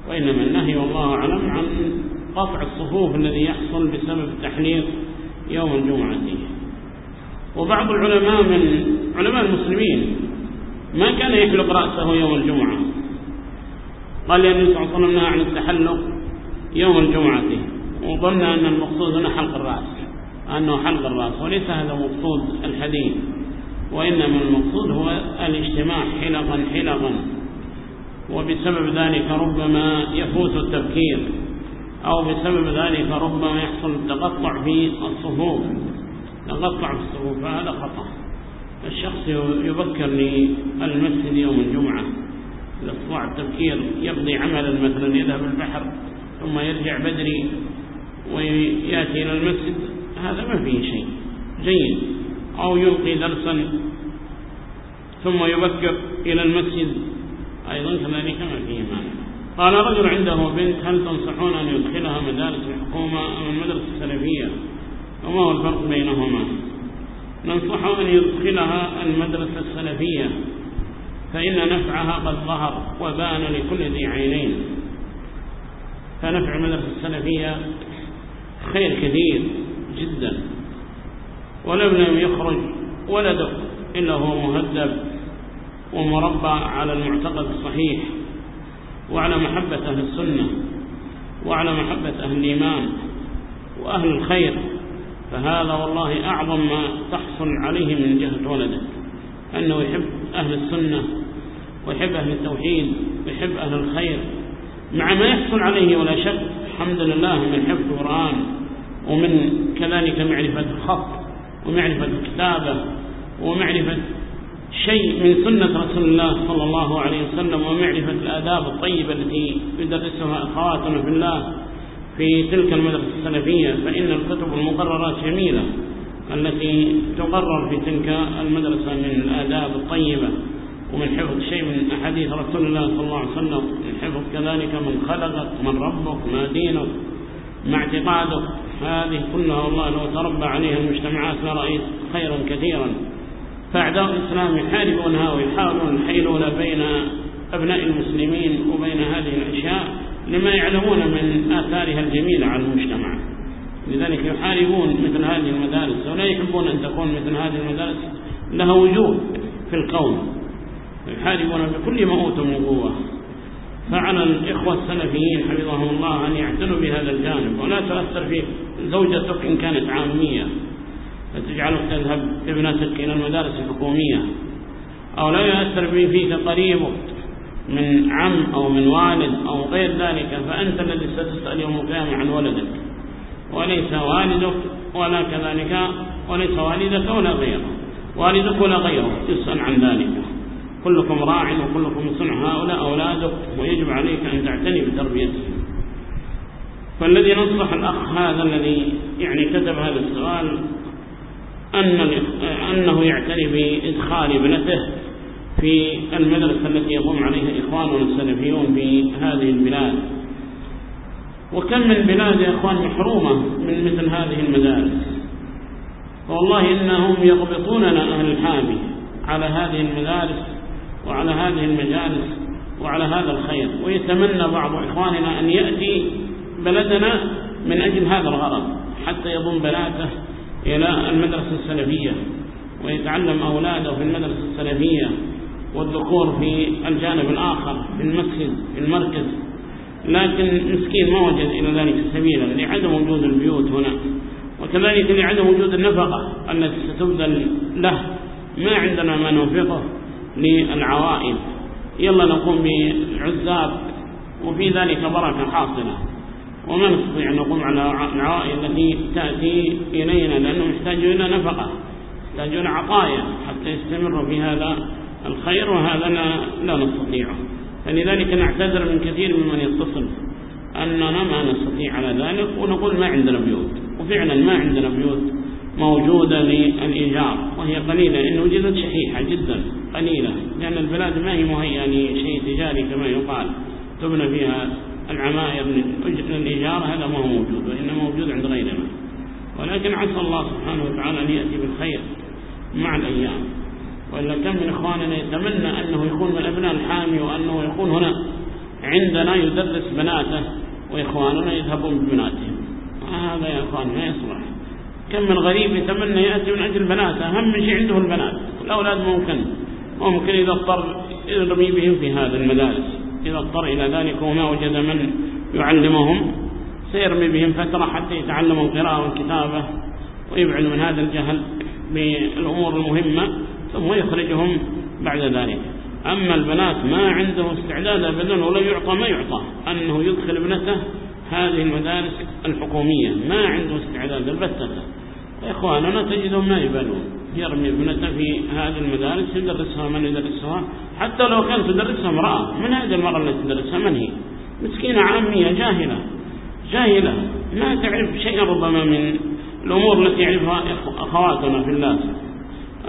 Speaker 1: وإنما النهي والله أعلم عن قطع الصفوف الذي يحصل بسبب التحليق يوم الجمعة. وبعض العلماء من علماء المسلمين ما كان يحلق رأسه يوم الجمعة. قال لأن النبي صلى الله عليه وسلم عن التحلق يوم الجمعة. وظن أن المقصود هنا حلق الرأس أنه حلق الرأس وليس هذا مقصود الحديث. وإنما المقصود هو الاجتماع حلقا حلقا. وبسبب ذلك ربما يفوت التفكير. أو بسبب ذلك ربما يحصل تقطع في الصفوف. تقطع في الصفوف فهذا خطأ. الشخص يبكر للمسجد يوم الجمعة. إذا استطاع التبكير يقضي عملا مثلا يذهب البحر ثم يرجع بدري ويأتي إلى المسجد هذا ما فيه شيء. جيد. أو يلقي درسا ثم يبكر إلى المسجد أيضا كذلك ما فيه مانع. قال رجل عنده بنت هل تنصحون أن يدخلها مدارس الحكومة أو المدرسة السلفية؟ وما هو الفرق بينهما؟ ننصحه أن يدخلها المدرسة السلفية فإن نفعها قد ظهر وبان لكل ذي عينين. فنفع المدرسة السلفية خير كثير جدا. ولم لم يخرج ولده إلا هو مهذب ومربى على المعتقد الصحيح. وعلى محبة أهل السنة وعلى محبة أهل الإيمان وأهل الخير فهذا والله أعظم ما تحصل عليه من جهة ولدك. أنه يحب أهل السنة ويحب أهل التوحيد ويحب أهل الخير. مع ما يحصل عليه ولا شك الحمد لله من حفظ القرآن ومن كذلك معرفة الخط ومعرفة الكتابة ومعرفة شيء من سنة رسول الله صلى الله عليه وسلم ومعرفة الآداب الطيبة التي يدرسها أخواتنا في الله في تلك المدرسة السلفية فإن الكتب المقررات جميلة التي تقرر في تلك المدرسة من الآداب الطيبة. ومن حفظ شيء من أحاديث رسول الله صلى الله عليه وسلم من حفظ كذلك من خلقك من ربك ما دينك ما اعتقادك. هذه كلها والله لو تربى عليها المجتمعات لرأيت خيرا كثيرا. فأعداء الإسلام يحاربونها ويحاولون الحيلول بين أبناء المسلمين وبين هذه الأشياء لما يعلمون من آثارها الجميلة على المجتمع. لذلك يحاربون مثل هذه المدارس ولا يحبون أن تكون مثل هذه المدارس. لها وجود في القوم. يحاربون بكل ما أوتوا من قوة. فعلى الإخوة السلفيين حفظهم الله أن يعتنوا بهذا الجانب ولا تؤثر في زوجتك إن كانت عامية. فتجعله تذهب ابنتك إلى المدارس الحكومية. أو لا يؤثر فيك قريبك من عم أو من والد أو غير ذلك فأنت الذي ستسأل يوم القيامة عن ولدك. وليس والدك ولا كذلك وليس والدك ولا غيره. والدك ولا غيره تسأل عن ذلك. كلكم راع وكلكم صنع هؤلاء أولادك ويجب عليك أن تعتني بتربيتهم فالذي نصح الأخ هذا الذي يعني كتب هذا السؤال أن أنه يعتني بإدخال ابنته في المدرسة التي يقوم عليها إخواننا السلفيون بهذه البلاد. وكم من بلاد يا إخوان محرومة من مثل هذه المدارس. والله إنهم يغبطوننا أهل الحامي على هذه المدارس وعلى هذه المجالس وعلى هذا الخير. ويتمنى بعض إخواننا أن يأتي بلدنا من أجل هذا الغرض حتى يضم بناته إلى المدرسة السلبية ويتعلم أولاده في المدرسة السلبية والذكور في الجانب الآخر في المسجد في المركز. لكن مسكين ما وجد إلى ذلك سبيلا يعني لعدم وجود البيوت هنا. وكذلك يعني لعدم وجود النفقة التي ستبذل له ما عندنا ما ننفقه للعوائل يلا نقوم بعزاب وفي ذلك بركة حاصلة. وما نستطيع أن نقوم على العرائي التي تأتي إلينا لأنهم يحتاجون نفقة يحتاجون عطايا حتى يستمروا في هذا الخير وهذا لا نستطيعه. فلذلك نعتذر من كثير ممن يتصل أننا ما نستطيع على ذلك ونقول ما عندنا بيوت. وفعلا ما عندنا بيوت موجودة للإيجار وهي قليلة إن وجدت شحيحة جدا قليلة لأن البلاد ما هي مهيئة لشيء تجاري كما يقال تبنى فيها العماير من الإجارة هذا ما هو موجود وإنما موجود عند غيرنا ولكن عسى الله سبحانه وتعالى أن يأتي بالخير مع الأيام. وإلا كم من إخواننا يتمنى أنه يكون من أبناء الحامي وأنه يكون هنا. عندنا يدرس بناته وإخواننا يذهبون ببناتهم. هذا يا إخوان ما يصلح. كم من غريب يتمنى يأتي من أجل بناته أهم شيء عنده البنات. الأولاد ممكن ممكن إذا اضطر يرمي بهم في هذا المدارس. إذا اضطر إلى ذلك وما وجد من يعلمهم. سيرمي بهم فترة حتى يتعلموا القراءة والكتابة ويبعد من هذا الجهل بالأمور المهمة ثم يخرجهم بعد ذلك. أما البنات ما عنده استعداد أبدا ولا يعطى ما يعطى أنه يدخل ابنته هذه المدارس الحكومية. ما عنده استعداد البتة. إخواننا تجدهم ما يبالون. يرمي ابنته في هذه المدارس يدرسها من يدرسها؟ حتى لو كانت تدرسها امرأة من هذه المرأة التي تدرسها؟ من هي؟ مسكينة عامية جاهلة. جاهلة. ما تعرف شيئا ربما من الأمور التي يعرفها أخواتنا في الله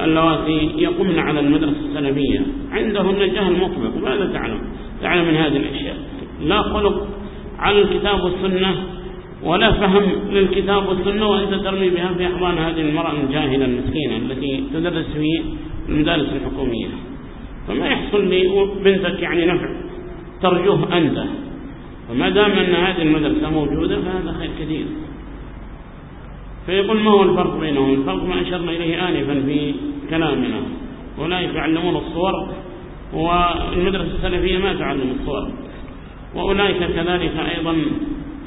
Speaker 1: اللواتي يقمن على المدرسة السلبية عندهن جهل مطبق. ماذا تعلم؟ تعلم من هذه الأشياء. لا خلق على الكتاب والسنة ولا من للكتاب والسنة وأنت ترمي بها في أحضان هذه المرأة الجاهلة المسكينة التي تدرس في المدارس الحكومية فما يحصل لبنتك يعني نفع ترجوه أنت. فما دام أن هذه المدرسة موجودة فهذا خير كثير. فيقول ما هو الفرق بينهم؟ الفرق ما أشرنا إليه آنفا في كلامنا. أولئك يعلمون الصور والمدرسة السلفية ما تعلم الصور. وأولئك كذلك أيضا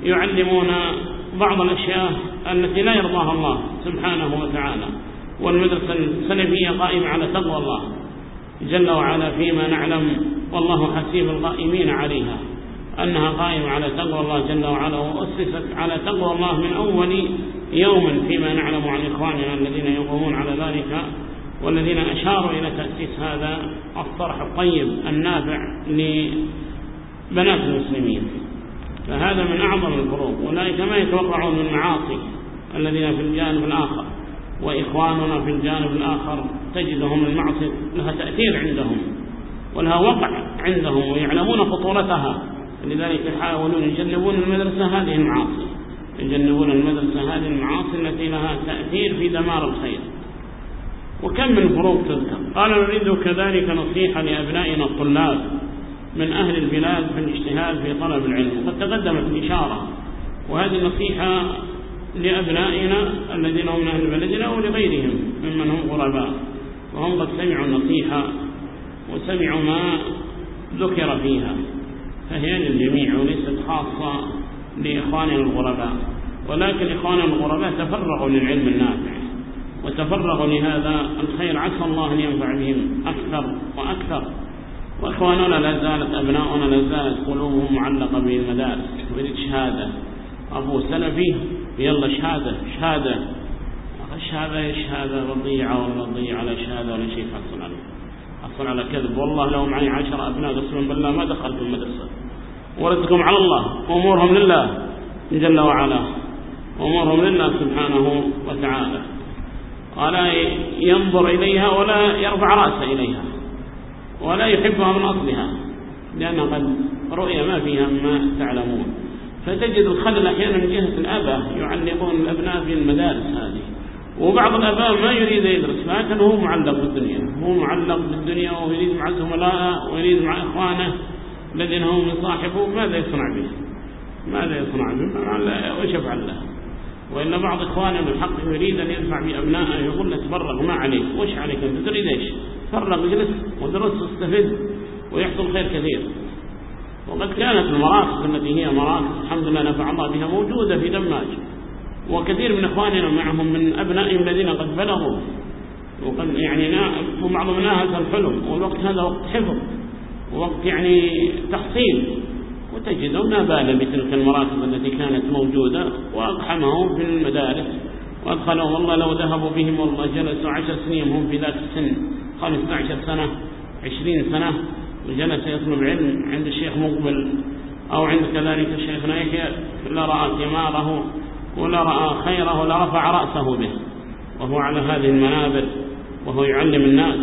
Speaker 1: يعلمونا بعض الأشياء التي لا يرضاها الله سبحانه وتعالى. والمدرسة السلفية قائمة على تقوى الله جل وعلا فيما نعلم والله حسيب القائمين عليها. أنها قائمة على تقوى الله جل وعلا وأسست على تقوى الله من أول يوم فيما نعلم عن إخواننا الذين يقومون على ذلك والذين أشاروا إلى تأسيس هذا الطرح الطيب النافع لبنات المسلمين. فهذا من أعظم الفروق أولئك ما يتوقعون المعاصي الذين في الجانب الآخر وإخواننا في الجانب الآخر تجدهم المعصية لها تأثير عندهم ولها وقع عندهم ويعلمون خطورتها. لذلك يحاولون يجنبون المدرسة هذه المعاصي يجنبون المدرسة هذه المعاصي التي لها تأثير في دمار الخير. وكم من فروق تذكر؟ قال نريد كذلك نصيحة لأبنائنا الطلاب. من أهل البلاد في الاجتهاد في طلب العلم. وقد تقدمت الإشارة وهذه النصيحة لأبنائنا الذين هم من أهل بلدنا ولغيرهم ممن هم غرباء. وهم قد سمعوا النصيحة وسمعوا ما ذكر فيها. فهي للجميع وليست خاصة لإخواننا الغرباء. ولكن إخواننا الغرباء تفرغوا للعلم النافع. وتفرغوا لهذا الخير. عسى الله أن ينفع بهم أكثر وأكثر. وإخواننا لا زالت أبناؤنا لا زالت قلوبهم معلقة بالمدارس. يريد شهادة. أبو سلفي يلا شهادة. شهادة. شهادة شهادة رضيعة ولا رضيعة على شهادة ولا شيء حصل عليه حصل على كذب. والله لو معي عشر أبناء قسما بالله ما دخلت المدرسة ورزقهم على الله. أمورهم لله. جل وعلا. أمورهم لله سبحانه وتعالى. ولا ينظر إليها ولا يرفع رأسه إليها. ولا يحبها من أصلها لأن قد رؤية ما فيها ما تعلمون. فتجد الخلل أحيانا من جهة الأباء يعلقون الأبناء في المدارس هذه. وبعض الأباء ما يريد يدرس لكن هو معلق بالدنيا. هو معلق بالدنيا ويريد مع زملائه ويريد مع إخوانه الذين هو صاحبه. ماذا يصنع به؟ ماذا يصنع به؟ وش يفعل له؟ وإن بعض إخوانه بالحق يريد أن يدفع بأبنائه يقول له تبرغ ما عليك. وش عليك أنت؟ تريد إيش؟ تفرغ اجلس ودرس واستفد ويحصل خير كثير. وقد كانت المراكز التي هي مراكز الحمد لله نفع الله بها موجودة في دماج. وكثير من إخواننا معهم من أبنائهم الذين قد بلغوا. وقد يعني ومعظمنا هذا الحلم. والوقت هذا وقت حفظ. ووقت يعني تحصيل. وتجدون بال بتلك المراكز التي كانت موجودة. وأقحمهم في المدارس. وأدخلهم والله لو ذهبوا بهم والله جلسوا عشر سنين هم في ذاك السن. خمسة عشر سنة عشرين سنة وجلس يطلب علم عند الشيخ مقبل أو عند كذلك الشيخ يحيى لا رأى ثماره ولا رأى خيره لرفع رأسه به وهو على هذه المنابر وهو يعلم الناس.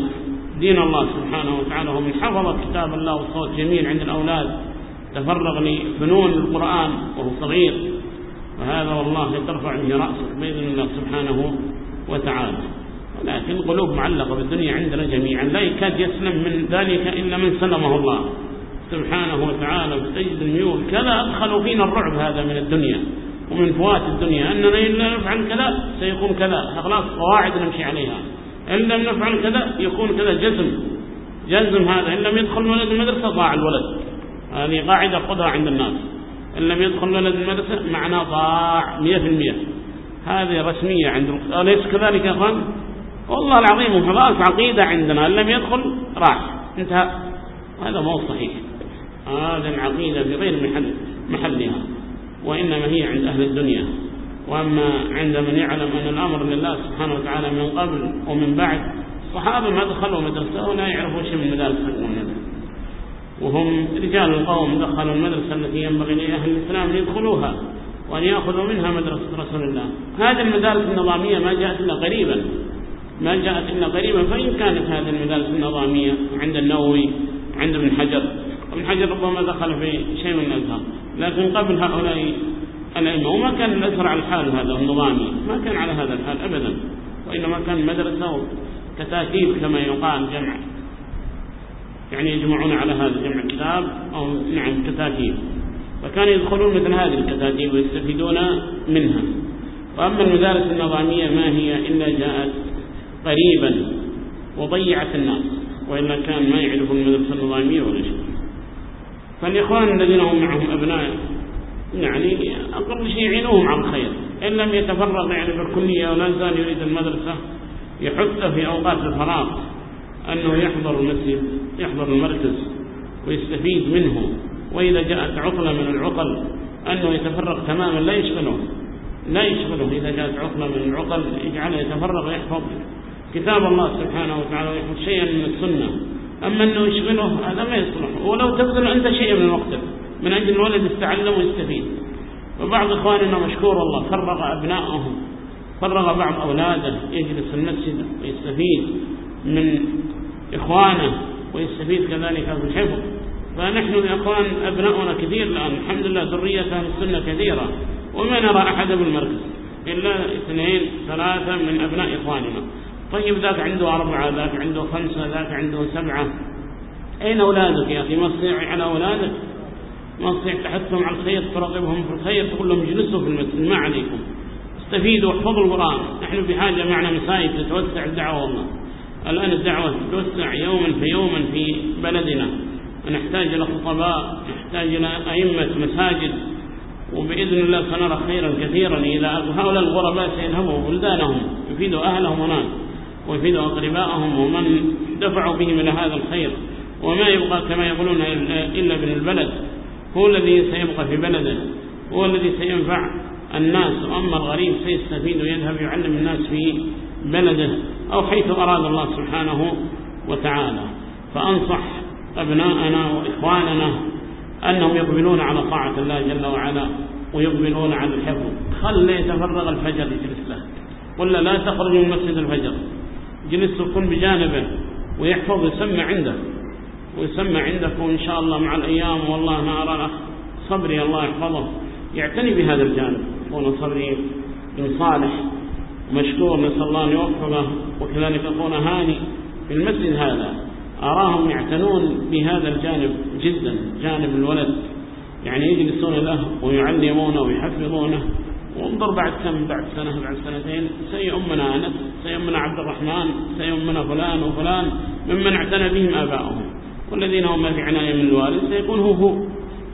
Speaker 1: دين الله سبحانه وتعالى ومن حفظ كتاب الله والصوت جميل عند الأولاد. تفرغ لفنون القرآن وهو صغير. وهذا والله ترفع به رأسه بإذن الله سبحانه وتعالى. لكن القلوب معلقة بالدنيا عندنا جميعا. لا يكاد يسلم من ذلك إلا من سلمه الله سبحانه وتعالى بسجد الميول كذا أدخلوا فينا الرعب هذا من الدنيا ومن فوات الدنيا. أننا إلا نفعل كذا سيكون كذا. أخلاص قواعد نمشي عليها. إن لم نفعل كذا يكون كذا جزم. جزم هذا. إن لم يدخل ولد المدرسة ضاع الولد. هذه قاعدة خذها عند الناس. إن لم يدخل ولد المدرسة معناه ضاع 100% هذه رسمية عند أليس كذلك يا أخوان؟ والله العظيم خلاص عقيدة عندنا لم يدخل راح انتهى. هذا مو صحيح. هذا العقيدة في غير محل محلها. وإنما هي عند أهل الدنيا. وأما عند من يعلم أن الأمر لله سبحانه وتعالى من قبل ومن بعد الصحابة ما دخلوا مدرسة ولا يعرفوا شيء من مدارس وهم رجال القوم دخلوا المدرسة التي ينبغي لأهل الإسلام أن يدخلوها وأن يأخذوا منها مدرسة رسول الله. هذه المدارس النظامية ما جاءت إلا قريبا. ما جاءت إلا قريبا فإن كانت هذه المدارس النظامية عند النووي عند ابن حجر. ابن حجر ربما دخل في شيء من الأزهر لكن قبل هؤلاء الأئمة وما كان الأزهر على الحال هذا النظامي. ما كان على هذا الحال أبدا. وإنما كان مدرسة كتاتيب كما يقال جمع. يعني يجمعون على هذا جمع كتاب أو نعم كتاتيب فكانوا يدخلون مثل هذه الكتاتيب ويستفيدون منها. وأما المدارس النظامية ما هي؟ إلا جاءت قريبا وضيعت الناس وإلا كان ما يعرف المدرسة النظامية ولا شيء. فالإخوان الذين هم معهم أبناء يعني أقل شيء يعينوهم على الخير. إن لم يتفرغ يعني في الكلية ولا زال يريد المدرسة يحثه في أوقات الفراغ أنه يحضر المسجد يحضر المركز ويستفيد منه. وإذا جاءت عطلة من العطل أنه يتفرغ تماما لا يشغله. لا يشغله. إذا جاءت عطلة من العطل يجعله يتفرغ ويحفظ كتاب الله سبحانه وتعالى ويحفظ شيئا من السنة. أما أنه يشغله هذا ما يصلح. ولو تبذل أنت شيئا من وقتك من أجل الولد يتعلم ويستفيد. وبعض إخواننا مشكور الله فرغ أبنائهم فرغ بعض أولاده يجلس المسجد ويستفيد من إخوانه ويستفيد كذلك من حفظ فنحن الأخوان أبناؤنا كثير الآن الحمد لله ذرية السنة كثيرة. وما نرى أحد بالمركز إلا اثنين ثلاثة من أبناء إخواننا. طيب ذاك عنده أربعة ذاك عنده خمسة ذاك عنده سبعة. أين أولادك يا أخي؟ ما تصيع على أولادك؟ ما تصيع تحثهم على الخير ترغبهم في الخير تقول لهم اجلسوا في المسجد ما عليكم. استفيدوا واحفظوا القرآن. نحن بحاجة معنا مساجد تتوسع الدعوة والله. الآن الدعوة تتوسع يوما في يوما في بلدنا. نحتاج إلى خطباء نحتاج إلى أئمة مساجد. وبإذن الله سنرى خيرا كثيرا إذا هؤلاء الغرباء سيذهبوا بلدانهم يفيدوا أهلهم هناك. وفيد أقرباءهم ومن دفعوا بهم إلى هذا الخير وما يبقى كما يقولون إلا ابن البلد. هو الذي سيبقى في بلده. هو الذي سينفع الناس. وأما الغريب سيستفيد ويذهب يعلم الناس في بلده أو حيث أراد الله سبحانه وتعالى. فأنصح أبناءنا وإخواننا أنهم يقبلون على طاعة الله جل وعلا ويقبلون على الحفظ. خل يتفرغ الفجر يجلس له قل لا تخرج من مسجد الفجر. جلس يكون بجانبه ويحفظ يسمى عنده ويسمى عندك وإن شاء الله مع الأيام والله ما أرى صبري الله يحفظه. يعتني بهذا الجانب. يكون صبري صالح مشكور نسأل الله أن يوفقه وكذلك أخونا هاني في المسجد هذا. أراهم يعتنون بهذا الجانب جدا جانب الولد. يعني يجلسون له ويعلمونه ويحفظونه. وانظر بعد كم بعد سنة بعد سنتين. سيؤمنا أنس سيؤمنا عبد الرحمن سيؤمنا فلان وفلان ممن اعتنى بهم آباؤهم. والذين هم في عناية من الوالد سيكون هو هو.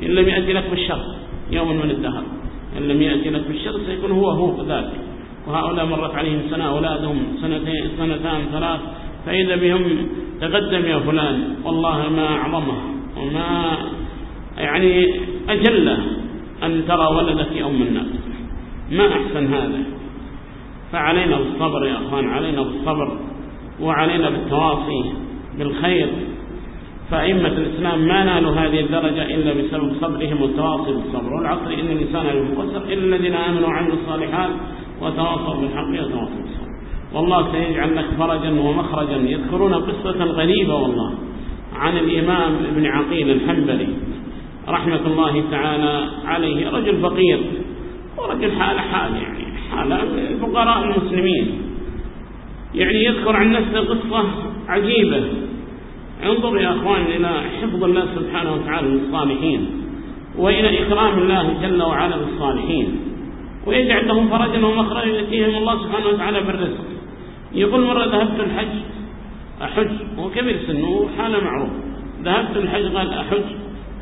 Speaker 1: إن لم يأتي لك بالشر يوم من الدهر. إن لم يأتي لك بالشر سيكون هو هو كذلك. وهؤلاء مرت عليهم سنة أولادهم سنتين سنتان ثلاث. فإذا بهم تقدم يا فلان والله ما أعظمه وما يعني أجله أن ترى ولدك يوم الناس ما أحسن هذا؟ فعلينا بالصبر يا أخوان علينا بالصبر وعلينا بالتواصي بالخير. فأئمة الإسلام ما نالوا هذه الدرجة إلا بسبب صبرهم والتواصي بالصبر. والعصر إن الإنسان ينقصر إلا الذين آمنوا وعملوا الصالحات وتواصوا بالحق وتواصوا بالصبر. والله سيجعل لك فرجا ومخرجا. يذكرون قصة غريبة والله عن الإمام ابن عقيل الحنبلي رحمة الله تعالى عليه رجل فقير. ورد الحالة حال يعني. حالة فقراء المسلمين. يعني يذكر عن نفسه قصة عجيبة. انظر يا أخوان إلى حفظ الله سبحانه وتعالى للصالحين وإلى إكرام الله جل وعلا للصالحين ويجعل لهم فرجا ومخرجا يأتيهم الله سبحانه وتعالى بالرزق. يقول مرة ذهبت الحج أحج هو كبير سنه حالة معروفة ذهبت الحج قال أحج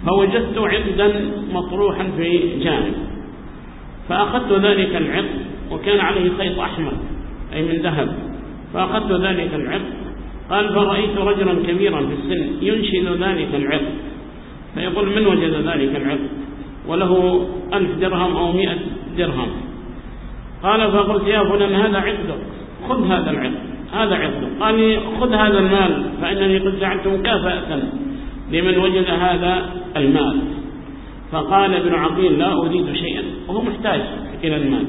Speaker 1: فوجدت عقدا مطروحا في جانب. فأخذت ذلك العق وكان عليه خيط أحمر أي من ذهب. فأخذت ذلك العق. قال فرأيت رجلا كبيرا في السن ينشد ذلك العق. فيقول من وجد ذلك العق؟ وله ألف درهم أو مئة درهم. قال فقلت يا فلان هذا عقدك. خذ هذا العقد هذا عقدك. قال لي خذ هذا المال فإنني قد جعلت مكافأة لمن وجد هذا المال. فقال ابن عقيل لا أريد شيئا. وهو محتاج إلى المال.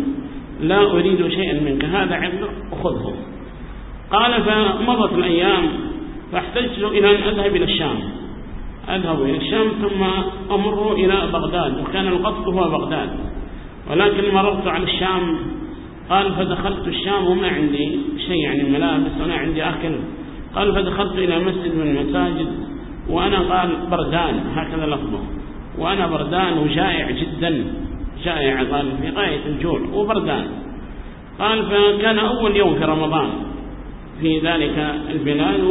Speaker 1: لا أريد شيئا منك. هذا عبدك خذه. قال فمضت الأيام فاحتجت إلى أن أذهب إلى الشام. أذهب إلى الشام ثم أمر إلى بغداد. وكان القصد هو بغداد. ولكن مررت على الشام. قال فدخلت الشام وما عندي شيء يعني ملابس ولا عندي أكل. قال فدخلت إلى مسجد من المساجد. وأنا قال بردان. هكذا لفظه. وأنا بردان وجائع جدا. جاء عظام في غاية الجوع وبردان. قال فكان أول يوم في رمضان. في ذلك البلاد